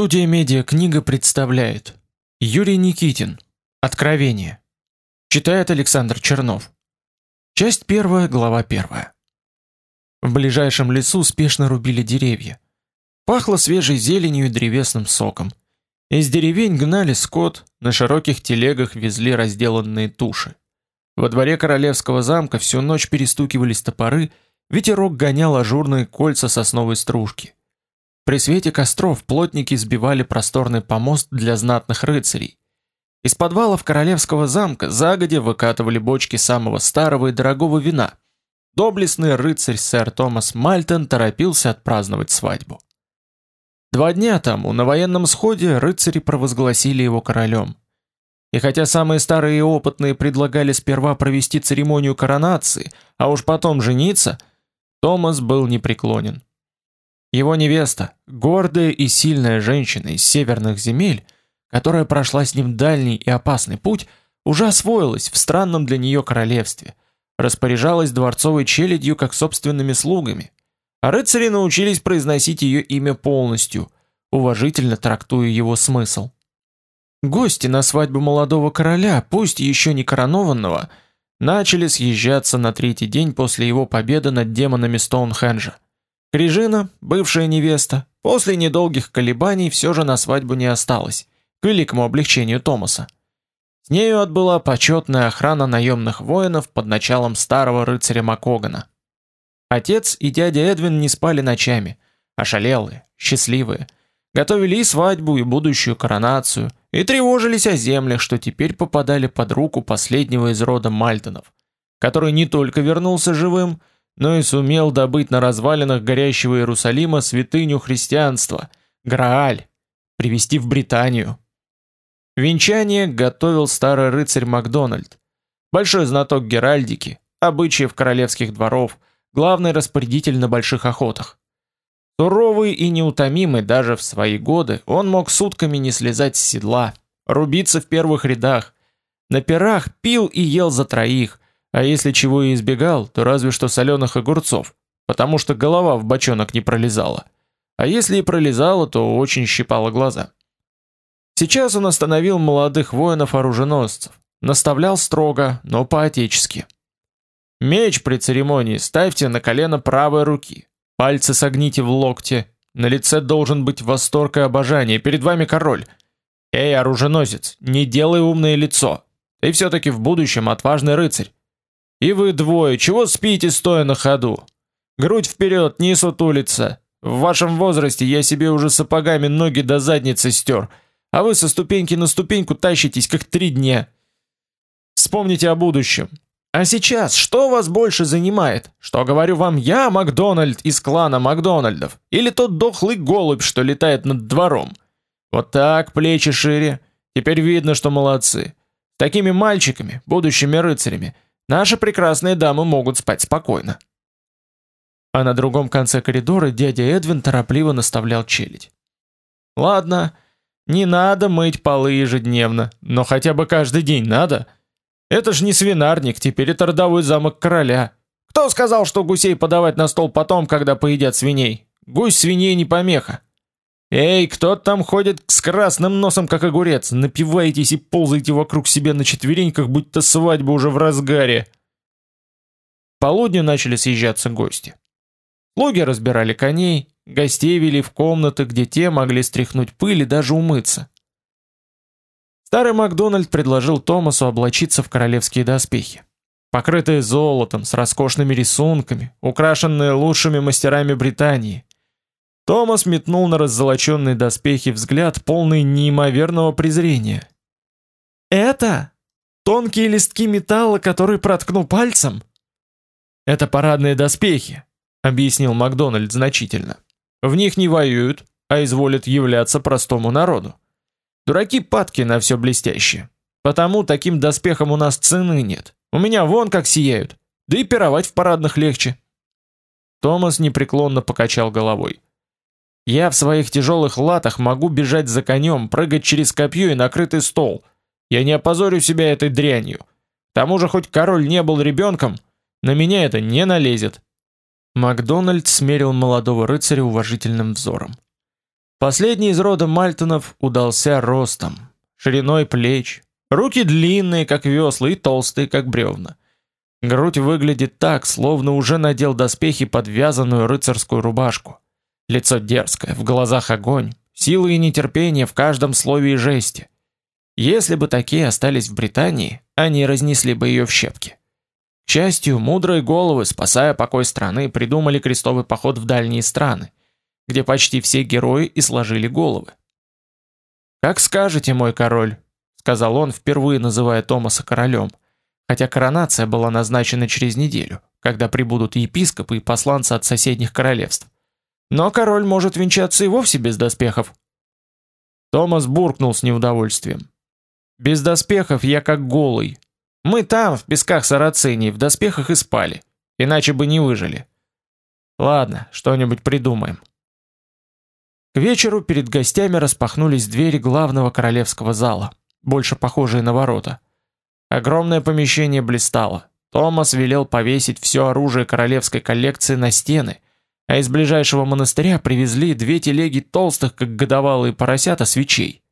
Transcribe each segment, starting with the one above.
Студия «Медиа-книга» представляет Юрий Никитин Откровение Читает Александр Чернов Часть первая, глава первая В ближайшем лесу спешно рубили деревья. Пахло свежей зеленью и древесным соком. Из деревень гнали скот, на широких телегах везли разделанные туши. Во дворе королевского замка всю ночь перестукивались топоры, ветерок гонял ажурные кольца сосновой стружки. При свете костров плотники сбивали просторный помост для знатных рыцарей. Из подвалов королевского замка загодя выкатывали бочки самого старого и дорогого вина. Доблестный рыцарь сэр Томас Мальтон торопился отпраздновать свадьбу. Два дня тому на военном сходе рыцари провозгласили его королем. И хотя самые старые и опытные предлагали сперва провести церемонию коронации, а уж потом жениться, Томас был непреклонен. Его невеста, гордая и сильная женщина из северных земель, которая прошла с ним дальний и опасный путь, уже освоилась в странном для нее королевстве, распоряжалась дворцовой челядью как собственными слугами, а рыцари научились произносить ее имя полностью, уважительно трактуя его смысл. Гости на свадьбу молодого короля, пусть еще не коронованного, начали съезжаться на третий день после его победы над демонами Стоунхенджа. Крижина, бывшая невеста, после недолгих колебаний все же на свадьбу не осталась, к великому облегчению Томаса. С нею отбыла почетная охрана наемных воинов под началом старого рыцаря Макогана. Отец и дядя Эдвин не спали ночами, ошалелые, счастливые, готовили и свадьбу, и будущую коронацию, и тревожились о землях, что теперь попадали под руку последнего из рода Мальтонов, который не только вернулся живым, но и сумел добыть на развалинах горящего Иерусалима святыню христианства, Грааль, привезти в Британию. Венчание готовил старый рыцарь Макдональд, большой знаток геральдики, обычаев королевских дворов, главный распорядитель на больших охотах. Суровый и неутомимый даже в свои годы, он мог сутками не слезать с седла, рубиться в первых рядах, на пирах пил и ел за троих, а если чего и избегал, то разве что соленых огурцов, потому что голова в бочонок не пролезала. А если и пролезала, то очень щипала глаза. Сейчас он остановил молодых воинов-оруженосцев, наставлял строго, но по-отечески. Меч при церемонии ставьте на колено правой руки, пальцы согните в локте, на лице должен быть восторг и обожание, перед вами король. Эй, оруженосец, не делай умное лицо. Ты все-таки в будущем отважный рыцарь. И вы двое, чего спите стоя на ходу? Грудь вперед, не сутулиться. В вашем возрасте я себе уже сапогами ноги до задницы стер, а вы со ступеньки на ступеньку тащитесь, как три дня. Вспомните о будущем. А сейчас, что вас больше занимает? Что говорю вам я, Макдональд из клана Макдональдов, или тот дохлый голубь, что летает над двором? Вот так, плечи шире. Теперь видно, что молодцы. Такими мальчиками, будущими рыцарями, Наши прекрасные дамы могут спать спокойно. А на другом конце коридора дядя Эдвин торопливо наставлял челядь. Ладно, не надо мыть полы ежедневно, но хотя бы каждый день надо. Это ж не свинарник, теперь это родовой замок короля. Кто сказал, что гусей подавать на стол потом, когда поедят свиней? Гусь свиней не помеха. Эй, кто там ходит с красным носом, как огурец? Напиваетесь и ползаете вокруг себя на четвереньках, будто свадьба уже в разгаре. полудню начали съезжаться гости. Слуги разбирали коней, гостей вели в комнаты, где те могли стряхнуть пыль и даже умыться. Старый Макдональд предложил Томасу облачиться в королевские доспехи. Покрытые золотом, с роскошными рисунками, украшенные лучшими мастерами Британии – Томас метнул на раззолоченные доспехи взгляд, полный неимоверного презрения. «Это? Тонкие листки металла, которые проткну пальцем?» «Это парадные доспехи», — объяснил Макдональд значительно. «В них не воюют, а изволят являться простому народу. Дураки падки на все блестящее. Потому таким доспехам у нас цены нет. У меня вон как сияют. Да и пировать в парадных легче». Томас непреклонно покачал головой. Я в своих тяжелых латах могу бежать за конем, прыгать через копье и накрытый стол. Я не опозорю себя этой дрянью. К тому же хоть король не был ребенком, на меня это не налезет. Макдональд смерил молодого рыцаря уважительным взором. Последний из рода Мальтонов удался ростом, шириной плеч, руки длинные, как весла, и толстые, как бревна. Грудь выглядит так, словно уже надел доспехи под вязаную рыцарскую рубашку. Лицо дерзкое, в глазах огонь, сила и нетерпение в каждом слове и жесте. Если бы такие остались в Британии, они разнесли бы ее в щепки. К счастью, мудрые головы, спасая покой страны, придумали крестовый поход в дальние страны, где почти все герои и сложили головы. «Как скажете, мой король», — сказал он, впервые называя Томаса королем, хотя коронация была назначена через неделю, когда прибудут епископы и посланцы от соседних королевств. Но король может венчаться и вовсе без доспехов. Томас буркнул с неудовольствием. Без доспехов я как голый. Мы там, в песках Сарацинии, в доспехах и спали. Иначе бы не выжили. Ладно, что-нибудь придумаем. К вечеру перед гостями распахнулись двери главного королевского зала, больше похожие на ворота. Огромное помещение блистало. Томас велел повесить все оружие королевской коллекции на стены, а из ближайшего монастыря привезли две телеги толстых, как годовалые поросята, свечей.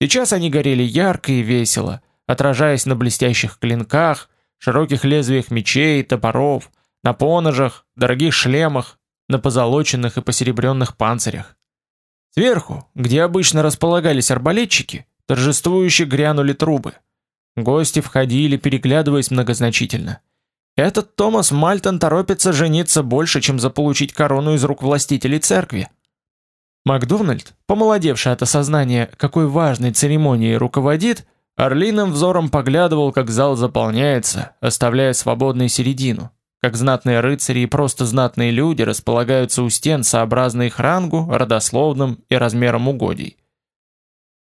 Сейчас они горели ярко и весело, отражаясь на блестящих клинках, широких лезвиях мечей, топоров, на поножах, дорогих шлемах, на позолоченных и посеребренных панцирях. Сверху, где обычно располагались арбалетчики, торжествующе грянули трубы. Гости входили, переглядываясь многозначительно. Этот Томас Мальтон торопится жениться больше, чем заполучить корону из рук властителей церкви. Макдональд, помолодевший от осознания, какой важной церемонией руководит, орлиным взором поглядывал, как зал заполняется, оставляя свободной середину, как знатные рыцари и просто знатные люди располагаются у стен сообразно их рангу, родословным и размерам угодий.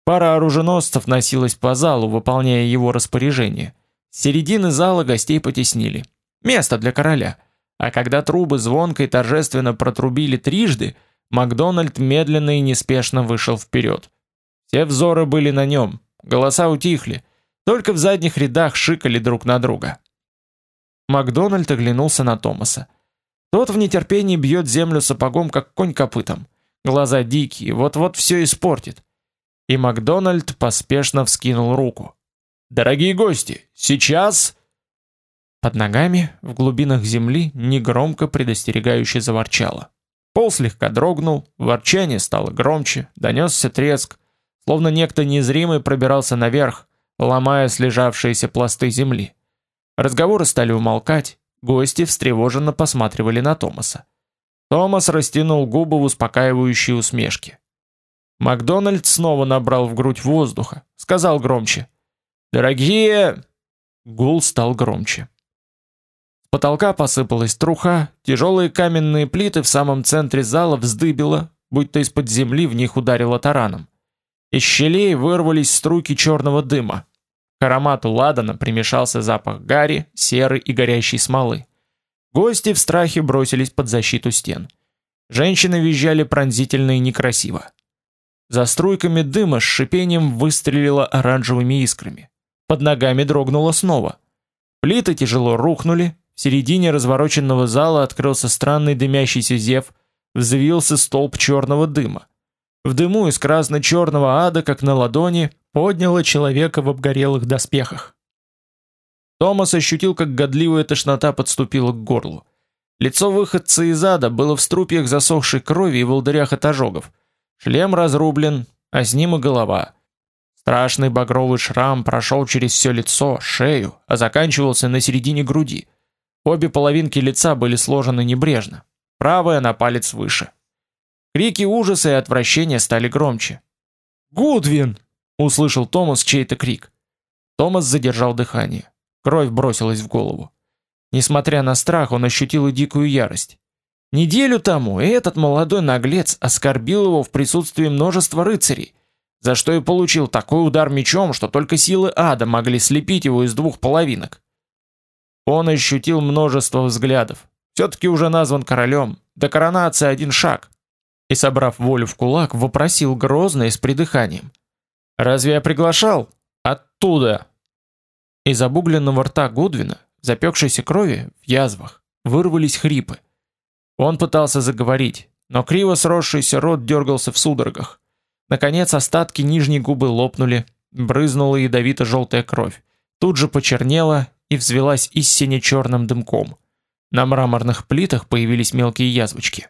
Пара оруженосцев носилась по залу, выполняя его распоряжение. С середины зала гостей потеснили. Место для короля. А когда трубы звонко и торжественно протрубили трижды, Макдональд медленно и неспешно вышел вперед. Все взоры были на нем, голоса утихли, только в задних рядах шикали друг на друга. Макдональд оглянулся на Томаса. Тот в нетерпении бьет землю сапогом, как конь копытом. Глаза дикие, вот-вот все испортит. И Макдональд поспешно вскинул руку. «Дорогие гости, сейчас...» Под ногами, в глубинах земли, негромко предостерегающе заворчало. Пол слегка дрогнул, ворчание стало громче, донесся треск, словно некто незримый пробирался наверх, ломая слежавшиеся пласты земли. Разговоры стали умолкать, гости встревоженно посматривали на Томаса. Томас растянул губы в успокаивающей усмешке. Макдональд снова набрал в грудь воздуха, сказал громче: "Дорогие!" Гул стал громче потолка посыпалась труха, тяжелые каменные плиты в самом центре зала вздыбило, будто из-под земли в них ударило тараном. Из щелей вырвались струйки черного дыма. К аромату ладана примешался запах гари, серы и горящей смолы. Гости в страхе бросились под защиту стен. Женщины визжали пронзительно и некрасиво. За струйками дыма с шипением выстрелило оранжевыми искрами. Под ногами дрогнуло снова. Плиты тяжело рухнули, в середине развороченного зала открылся странный дымящийся зев, взвился столб черного дыма. В дыму из красно-черного ада, как на ладони, подняло человека в обгорелых доспехах. Томас ощутил, как годливая тошнота подступила к горлу. Лицо выходца из ада было в струпьях засохшей крови и волдырях от ожогов. Шлем разрублен, а с ним и голова. Страшный багровый шрам прошел через все лицо, шею, а заканчивался на середине груди. Обе половинки лица были сложены небрежно, правая на палец выше. Крики ужаса и отвращения стали громче. «Гудвин!» — услышал Томас чей-то крик. Томас задержал дыхание. Кровь бросилась в голову. Несмотря на страх, он ощутил и дикую ярость. Неделю тому этот молодой наглец оскорбил его в присутствии множества рыцарей, за что и получил такой удар мечом, что только силы ада могли слепить его из двух половинок. Он ощутил множество взглядов. Все-таки уже назван королем, до коронации один шаг. И, собрав волю в кулак, вопросил грозно и с придыханием. «Разве я приглашал? Оттуда!» Из обугленного рта Гудвина, запекшейся крови, в язвах, вырвались хрипы. Он пытался заговорить, но криво сросшийся рот дергался в судорогах. Наконец остатки нижней губы лопнули, брызнула ядовито-желтая кровь. Тут же почернела и взвелась истине черным дымком. На мраморных плитах появились мелкие язвочки.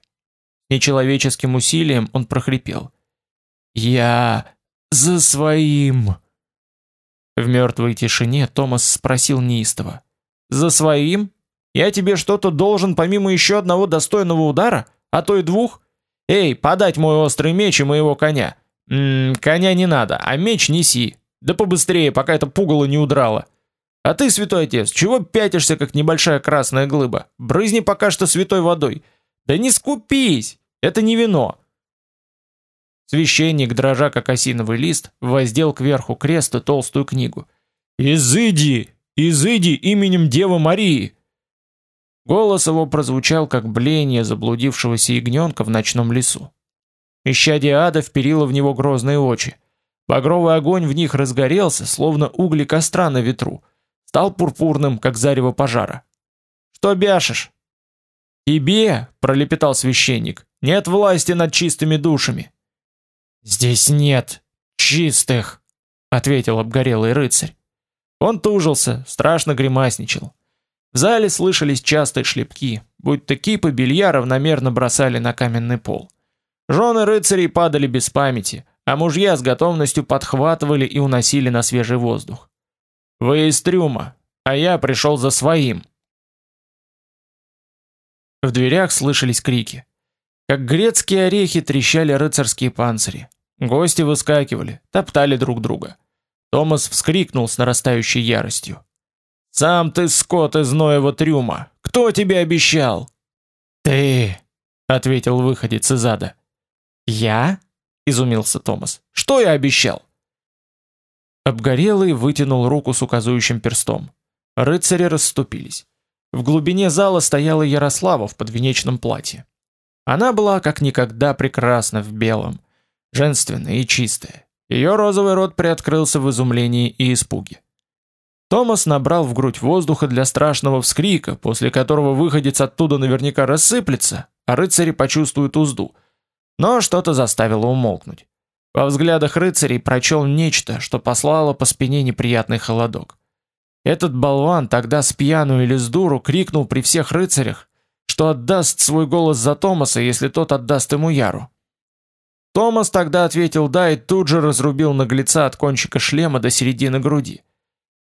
Нечеловеческим усилием он прохрипел. «Я за своим!» В мертвой тишине Томас спросил неистово. «За своим? Я тебе что-то должен помимо еще одного достойного удара? А то и двух? Эй, подать мой острый меч и моего коня!» М коня не надо, а меч неси. Да побыстрее, пока это пугало не удрало. А ты, святой отец, чего пятишься, как небольшая красная глыба? Брызни пока что святой водой. Да не скупись, это не вино. Священник, дрожа как осиновый лист, воздел кверху и толстую книгу. «Изыди! Изыди именем Девы Марии!» Голос его прозвучал, как блеяние заблудившегося ягненка в ночном лесу. Ищадие ада вперило в него грозные очи. Багровый огонь в них разгорелся, словно угли костра на ветру. Стал пурпурным, как зарево пожара. «Что бяшешь?» «Тебе», — пролепетал священник, — «нет власти над чистыми душами». «Здесь нет чистых», — ответил обгорелый рыцарь. Он тужился, страшно гримасничал. В зале слышались частые шлепки, будто кипы белья равномерно бросали на каменный пол. Жены рыцарей падали без памяти, а мужья с готовностью подхватывали и уносили на свежий воздух. Вы из трюма, а я пришел за своим. В дверях слышались крики. Как грецкие орехи трещали рыцарские панцири. Гости выскакивали, топтали друг друга. Томас вскрикнул с нарастающей яростью. «Сам ты скот из Ноева трюма! Кто тебе обещал?» «Ты!» — ответил выходец из ада. «Я?» — изумился Томас. «Что я обещал?» Обгорелый вытянул руку с указующим перстом. Рыцари расступились. В глубине зала стояла Ярослава в подвенечном платье. Она была как никогда прекрасна в белом, женственная и чистая. Ее розовый рот приоткрылся в изумлении и испуге. Томас набрал в грудь воздуха для страшного вскрика, после которого выходец оттуда наверняка рассыплется, а рыцари почувствуют узду — но что-то заставило умолкнуть. Во взглядах рыцарей прочел нечто, что послало по спине неприятный холодок. Этот болван тогда с пьяну или с дуру крикнул при всех рыцарях, что отдаст свой голос за Томаса, если тот отдаст ему Яру. Томас тогда ответил «да» и тут же разрубил наглеца от кончика шлема до середины груди.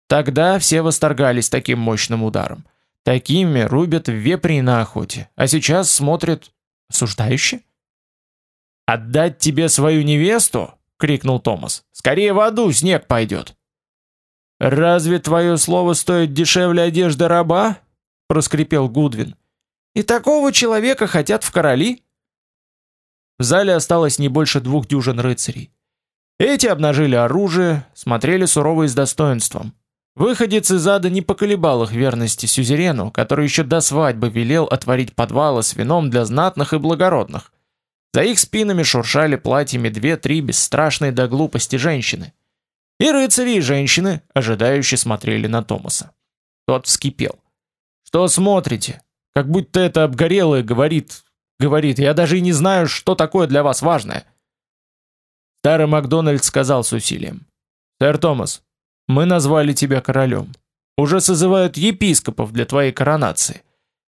Тогда все восторгались таким мощным ударом. Такими рубят вепри на охоте, а сейчас смотрят осуждающе. «Отдать тебе свою невесту?» — крикнул Томас. «Скорее в аду снег пойдет!» «Разве твое слово стоит дешевле одежды раба?» — проскрипел Гудвин. «И такого человека хотят в короли?» В зале осталось не больше двух дюжин рыцарей. Эти обнажили оружие, смотрели сурово и с достоинством. Выходец из ада не поколебал их верности сюзерену, который еще до свадьбы велел отворить подвалы с вином для знатных и благородных. За их спинами шуршали платьями две-три бесстрашные до глупости женщины. И рыцари, и женщины, ожидающие смотрели на Томаса. Тот вскипел. «Что смотрите? Как будто это обгорелое говорит... Говорит, я даже и не знаю, что такое для вас важное». Старый Макдональд сказал с усилием. «Сэр Томас, мы назвали тебя королем. Уже созывают епископов для твоей коронации.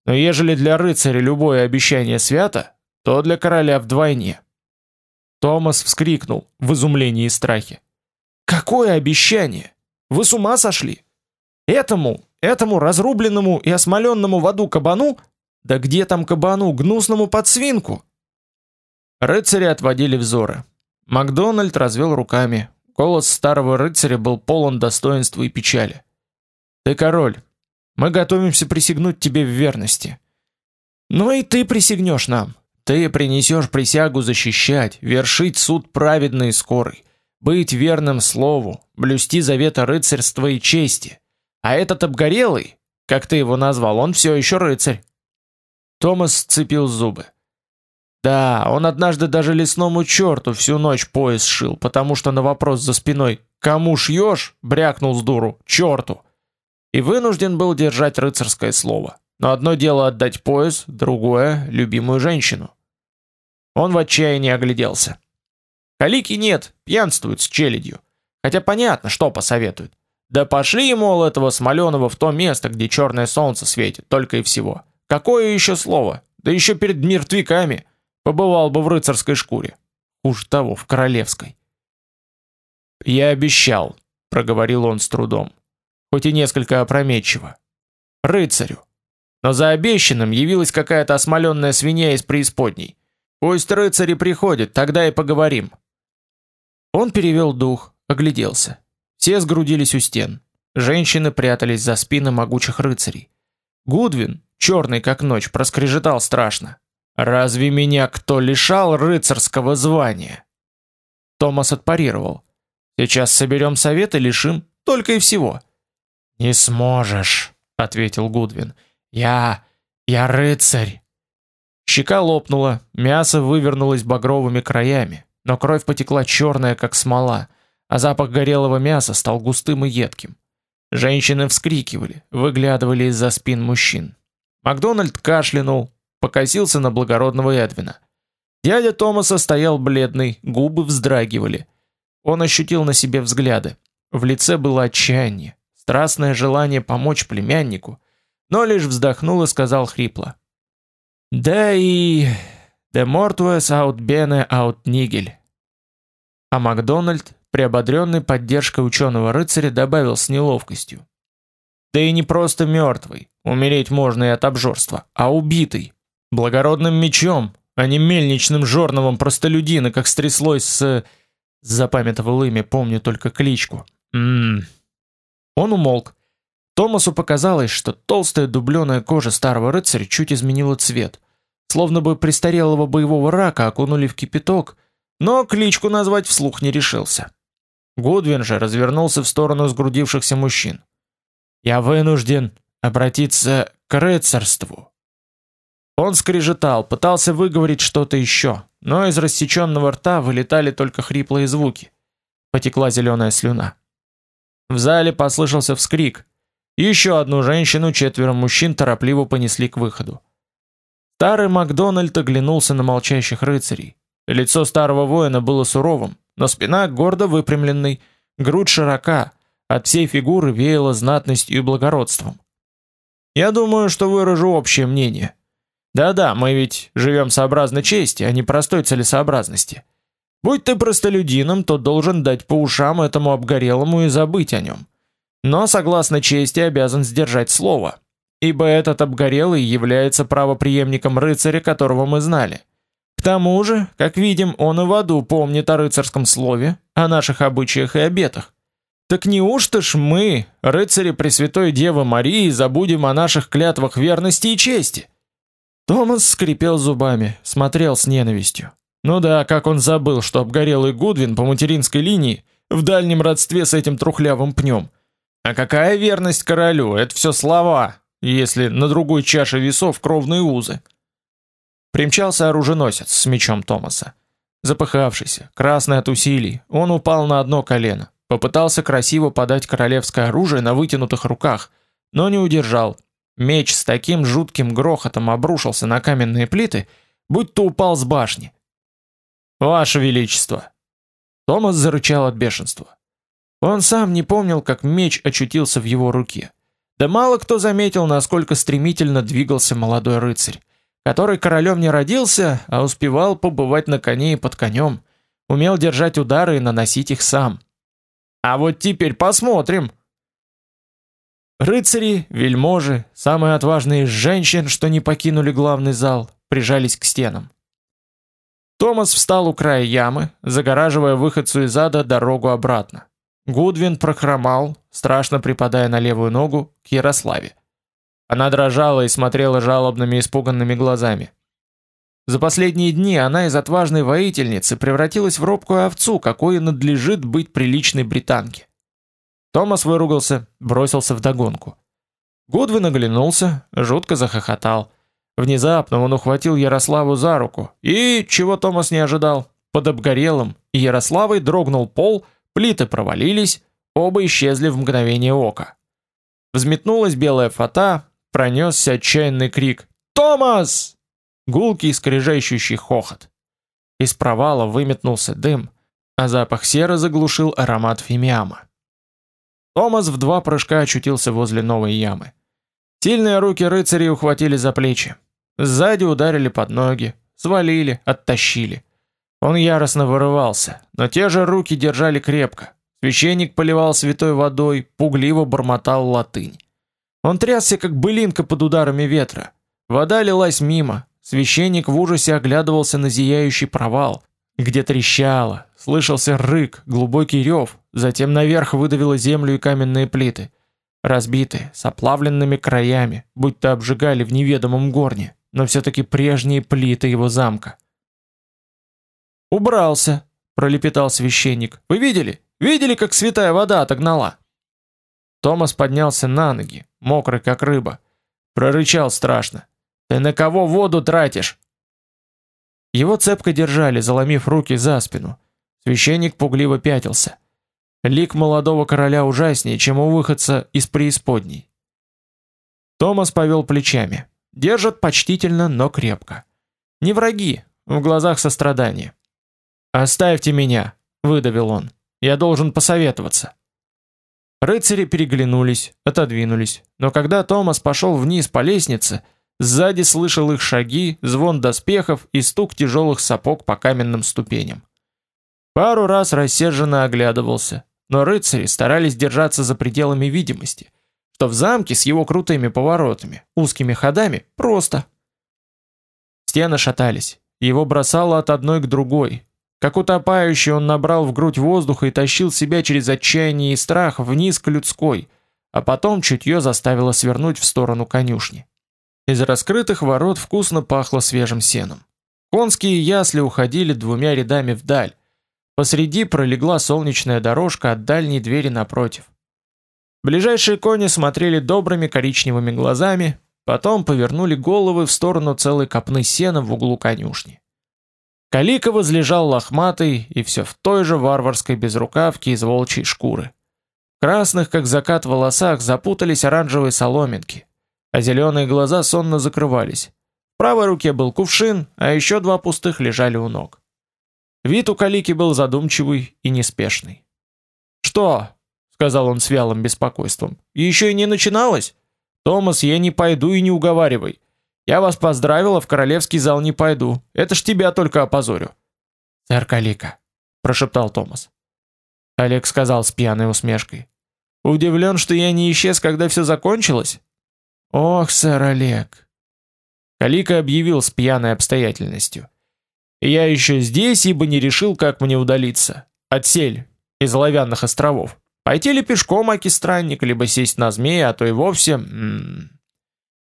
Но ежели для рыцаря любое обещание свято, то для короля вдвойне. Томас вскрикнул в изумлении и страхе. Какое обещание? Вы с ума сошли? Этому, этому разрубленному и осмоленному в аду кабану? Да где там кабану, гнусному подсвинку? Рыцари отводили взоры. Макдональд развел руками. Голос старого рыцаря был полон достоинства и печали. Ты король. Мы готовимся присягнуть тебе в верности. Ну и ты присягнешь нам. Ты принесешь присягу защищать, вершить суд праведный и скорый, быть верным слову, блюсти заветы рыцарства и чести. А этот обгорелый, как ты его назвал, он все еще рыцарь. Томас сцепил зубы. Да, он однажды даже лесному черту всю ночь пояс шил, потому что на вопрос за спиной «Кому шьешь?» брякнул с дуру «Черту!» и вынужден был держать рыцарское слово. Но одно дело отдать пояс, другое — любимую женщину. Он в отчаянии огляделся. Калики нет, пьянствует с челядью. Хотя понятно, что посоветуют. Да пошли, мол, этого смоленого в то место, где черное солнце светит, только и всего. Какое еще слово? Да еще перед мертвяками. Побывал бы в рыцарской шкуре. Уж того, в королевской. «Я обещал», — проговорил он с трудом, хоть и несколько опрометчиво. «Рыцарю. Но за обещанным явилась какая-то осмоленная свинья из преисподней. Пусть рыцари приходят, тогда и поговорим». Он перевел дух, огляделся. Все сгрудились у стен. Женщины прятались за спины могучих рыцарей. Гудвин, черный как ночь, проскрежетал страшно. «Разве меня кто лишал рыцарского звания?» Томас отпарировал. «Сейчас соберем совет и лишим, только и всего». «Не сможешь», — ответил Гудвин. «Я... я рыцарь». Щека лопнула, мясо вывернулось багровыми краями, но кровь потекла черная, как смола а запах горелого мяса стал густым и едким. Женщины вскрикивали, выглядывали из-за спин мужчин. Макдональд кашлянул, покосился на благородного Эдвина. Дядя Томаса стоял бледный, губы вздрагивали. Он ощутил на себе взгляды. В лице было отчаяние, страстное желание помочь племяннику, но лишь вздохнул и сказал хрипло. «Да и... de mortuus aut bene aut nigel». А Макдональд приободренный поддержкой ученого-рыцаря, добавил с неловкостью. Да и не просто мертвый, умереть можно и от обжорства, а убитый, благородным мечом, а не мельничным жорновом простолюдина, как стряслось с... Запамятовал имя, помню только кличку. Ммм. Он умолк. Томасу показалось, что толстая дубленая кожа старого рыцаря чуть изменила цвет, словно бы престарелого боевого рака окунули в кипяток, но кличку назвать вслух не решился. Гудвин же развернулся в сторону сгрудившихся мужчин. «Я вынужден обратиться к рыцарству». Он скрежетал, пытался выговорить что-то еще, но из рассеченного рта вылетали только хриплые звуки. Потекла зеленая слюна. В зале послышался вскрик. Еще одну женщину, четверо мужчин торопливо понесли к выходу. Старый Макдональд оглянулся на молчащих рыцарей. Лицо старого воина было суровым, но спина гордо выпрямленной, грудь широка, от всей фигуры веяло знатностью и благородством. Я думаю, что выражу общее мнение. Да-да, мы ведь живем сообразно чести, а не простой целесообразности. Будь ты простолюдином, то должен дать по ушам этому обгорелому и забыть о нем. Но, согласно чести, обязан сдержать слово, ибо этот обгорелый является правопреемником рыцаря, которого мы знали. К тому же, как видим, он и в аду помнит о рыцарском слове, о наших обычаях и обетах. Так неужто ж мы, рыцари Пресвятой Девы Марии, забудем о наших клятвах верности и чести? Томас скрипел зубами, смотрел с ненавистью. Ну да, как он забыл, что обгорелый Гудвин по материнской линии в дальнем родстве с этим трухлявым пнем. А какая верность королю? Это все слова, если на другой чаше весов кровные узы. Примчался оруженосец с мечом Томаса. Запыхавшийся, красный от усилий, он упал на одно колено, попытался красиво подать королевское оружие на вытянутых руках, но не удержал. Меч с таким жутким грохотом обрушился на каменные плиты, будто упал с башни. «Ваше Величество!» Томас зарычал от бешенства. Он сам не помнил, как меч очутился в его руке. Да мало кто заметил, насколько стремительно двигался молодой рыцарь который королем не родился, а успевал побывать на коне и под конем, умел держать удары и наносить их сам. А вот теперь посмотрим. Рыцари, вельможи, самые отважные из женщин, что не покинули главный зал, прижались к стенам. Томас встал у края ямы, загораживая выходцу из ада дорогу обратно. Гудвин прохромал, страшно припадая на левую ногу, к Ярославе. Она дрожала и смотрела жалобными испуганными глазами. За последние дни она из отважной воительницы превратилась в робкую овцу, какой надлежит быть приличной британке. Томас выругался, бросился в догонку. Гудвин оглянулся, жутко захохотал. Внезапно он ухватил Ярославу за руку, и, чего Томас не ожидал, под обгорелым Ярославой дрогнул пол, плиты провалились, оба исчезли в мгновение ока. Взметнулась белая фата, пронесся отчаянный крик «Томас!» Гулкий скрежещущий хохот. Из провала выметнулся дым, а запах серы заглушил аромат фимиама. Томас в два прыжка очутился возле новой ямы. Сильные руки рыцарей ухватили за плечи. Сзади ударили под ноги, свалили, оттащили. Он яростно вырывался, но те же руки держали крепко. Священник поливал святой водой, пугливо бормотал латынь. Он трясся, как былинка под ударами ветра. Вода лилась мимо. Священник в ужасе оглядывался на зияющий провал, где трещало, слышался рык, глубокий рев, затем наверх выдавило землю и каменные плиты, разбитые, с оплавленными краями, будто обжигали в неведомом горне, но все-таки прежние плиты его замка. «Убрался», — пролепетал священник. «Вы видели? Видели, как святая вода отогнала?» Томас поднялся на ноги, мокрый как рыба. Прорычал страшно. «Ты на кого воду тратишь?» Его цепко держали, заломив руки за спину. Священник пугливо пятился. Лик молодого короля ужаснее, чем у выходца из преисподней. Томас повел плечами. Держат почтительно, но крепко. Не враги, в глазах сострадание. «Оставьте меня», — выдавил он. «Я должен посоветоваться». Рыцари переглянулись, отодвинулись, но когда Томас пошел вниз по лестнице, сзади слышал их шаги, звон доспехов и стук тяжелых сапог по каменным ступеням. Пару раз рассерженно оглядывался, но рыцари старались держаться за пределами видимости, что в замке с его крутыми поворотами, узкими ходами просто. Стены шатались, его бросало от одной к другой, как утопающий он набрал в грудь воздуха и тащил себя через отчаяние и страх вниз к людской, а потом чутье заставило свернуть в сторону конюшни. Из раскрытых ворот вкусно пахло свежим сеном. Конские ясли уходили двумя рядами вдаль. Посреди пролегла солнечная дорожка от дальней двери напротив. Ближайшие кони смотрели добрыми коричневыми глазами, потом повернули головы в сторону целой копны сена в углу конюшни. Калика возлежал лохматый и все в той же варварской безрукавке из волчьей шкуры. В красных, как закат, волосах запутались оранжевые соломинки, а зеленые глаза сонно закрывались. В правой руке был кувшин, а еще два пустых лежали у ног. Вид у Калики был задумчивый и неспешный. «Что?» — сказал он с вялым беспокойством. «Еще и не начиналось? Томас, я не пойду и не уговаривай. Я вас поздравил, а в королевский зал не пойду. Это ж тебя только опозорю. Сэр Калика, прошептал Томас. Олег сказал с пьяной усмешкой. Удивлен, что я не исчез, когда все закончилось? Ох, сэр Олег. Калика объявил с пьяной обстоятельностью. Я еще здесь, ибо не решил, как мне удалиться. Отсель из Оловянных островов. Пойти ли пешком, аки странник, либо сесть на змея, а то и вовсе... М -м,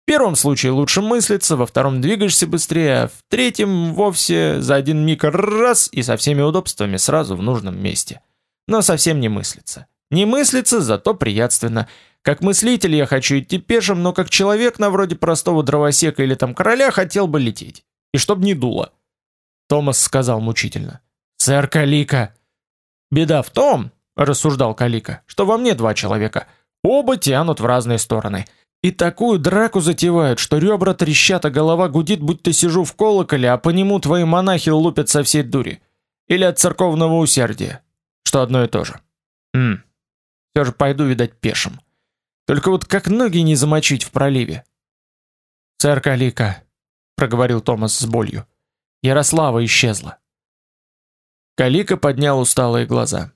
в первом случае лучше мыслиться, во втором двигаешься быстрее, а в третьем вовсе за один миг раз и со всеми удобствами сразу в нужном месте. Но совсем не мыслится. Не мыслится, зато приятственно. Как мыслитель я хочу идти пешим, но как человек на вроде простого дровосека или там короля хотел бы лететь. И чтоб не дуло. Томас сказал мучительно. «Сэр Калика!» «Беда в том, — рассуждал Калика, — что во мне два человека. Оба тянут в разные стороны». И такую драку затевают, что ребра трещат, а голова гудит, будто сижу в колоколе, а по нему твои монахи лупят со всей дури. Или от церковного усердия, что одно и то же. Хм. Все же пойду, видать, пешим. Только вот как ноги не замочить в проливе? Сэр Калика, проговорил Томас с болью. Ярослава исчезла. Калика поднял усталые глаза.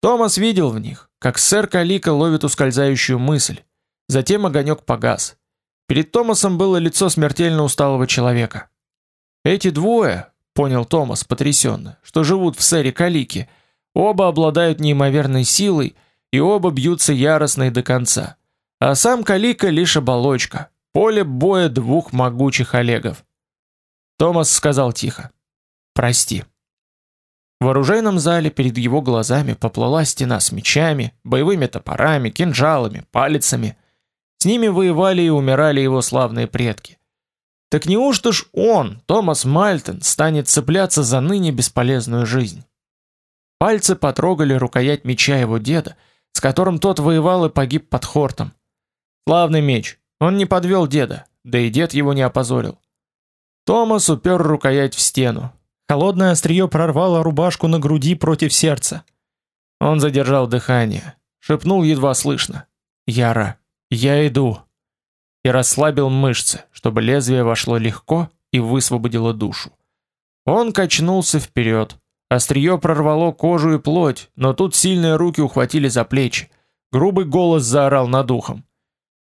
Томас видел в них, как сэр Калика ловит ускользающую мысль Затем огонек погас. Перед Томасом было лицо смертельно усталого человека. Эти двое, понял Томас потрясенно, что живут в сэре Калике, оба обладают неимоверной силой и оба бьются яростно и до конца. А сам Калика лишь оболочка, поле боя двух могучих Олегов. Томас сказал тихо: "Прости". В оружейном зале перед его глазами поплыла стена с мечами, боевыми топорами, кинжалами, палицами. С ними воевали и умирали его славные предки. Так неужто ж он, Томас Мальтон, станет цепляться за ныне бесполезную жизнь? Пальцы потрогали рукоять меча его деда, с которым тот воевал и погиб под Хортом. Славный меч, он не подвел деда, да и дед его не опозорил. Томас упер рукоять в стену. Холодное острие прорвало рубашку на груди против сердца. Он задержал дыхание, шепнул едва слышно: "Яра, я иду". И расслабил мышцы, чтобы лезвие вошло легко и высвободило душу. Он качнулся вперед. Острие прорвало кожу и плоть, но тут сильные руки ухватили за плечи. Грубый голос заорал над ухом.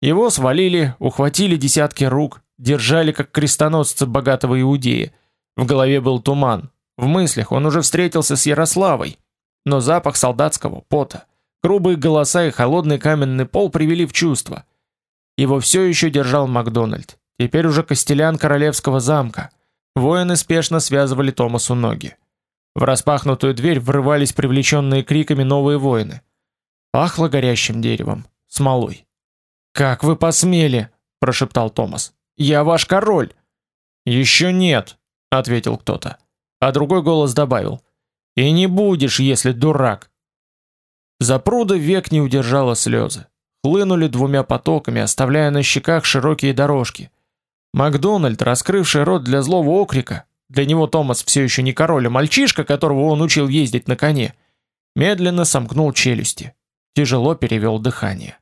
Его свалили, ухватили десятки рук, держали как крестоносца богатого иудея. В голове был туман. В мыслях он уже встретился с Ярославой, но запах солдатского пота, грубые голоса и холодный каменный пол привели в чувство. Его все еще держал Макдональд, теперь уже костелян королевского замка. Воины спешно связывали Томасу ноги. В распахнутую дверь врывались привлеченные криками новые воины. Пахло горящим деревом, смолой. "Как вы посмели?" прошептал Томас. "Я ваш король". «Еще нет", ответил кто-то. А другой голос добавил: "И не будешь, если дурак". Запруда век не удержала слезы. Хлынули двумя потоками, оставляя на щеках широкие дорожки. Макдональд, раскрывший рот для злого окрика, для него Томас все еще не король, а мальчишка, которого он учил ездить на коне, медленно сомкнул челюсти, тяжело перевел дыхание.